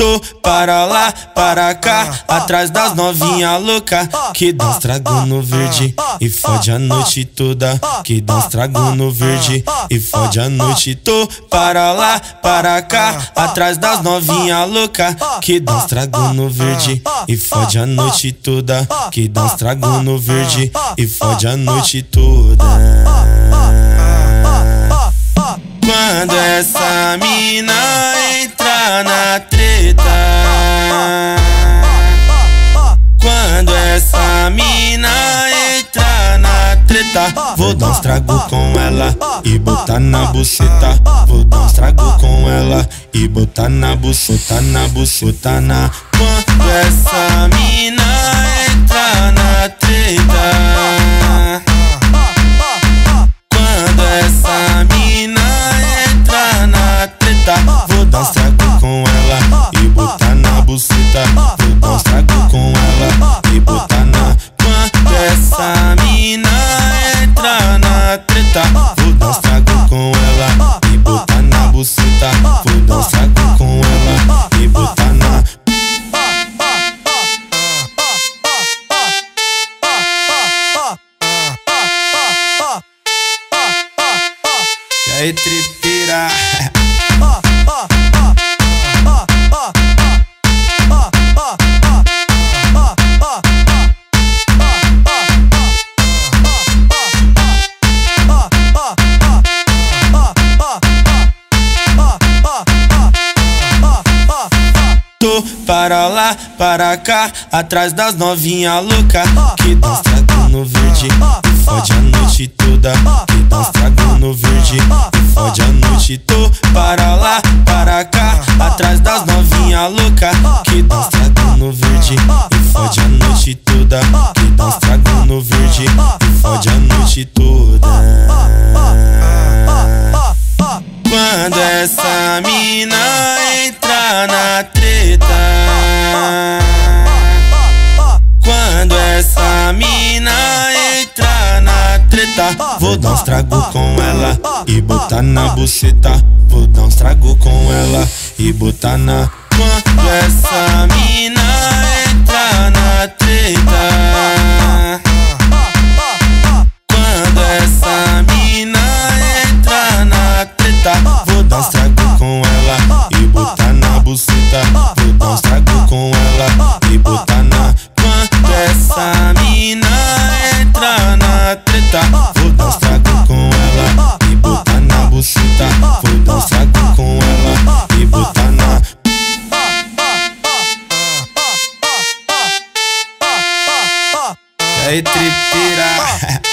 Tô para lá, para cá, atrás das novinha louca que dá um estrago no verde e fode a noite toda. Que dá um estrago no verde e fode a noite. Tô para lá, para cá, atrás das novinha louca que dá um estrago no verde e fode a noite toda. Que dá um estrago no verde e fode a noite toda. Essa mina entra na treta, vou dar um estrago com ela e botar na buceta. Vou dar um estrago com ela e botar na buceta, na buceta, na. Quando essa mina entra na buceta. Vou com ela e botar na. E aí, tripira? Para lá, para cá, atrás das novinha louca que estrago no verde e fode a noite toda. Que estrago no verde e fode a noite. Tô para lá, para cá, atrás das novinha louca que dá mina entra na treta, vou dar um estrago com ela e botar na buceta. Vou dar um estrago com ela e botar na. Quando essa mina treta, vou dar um com ela e botar na buceta. Vou dar um com ela e botar na. E aí, tripira?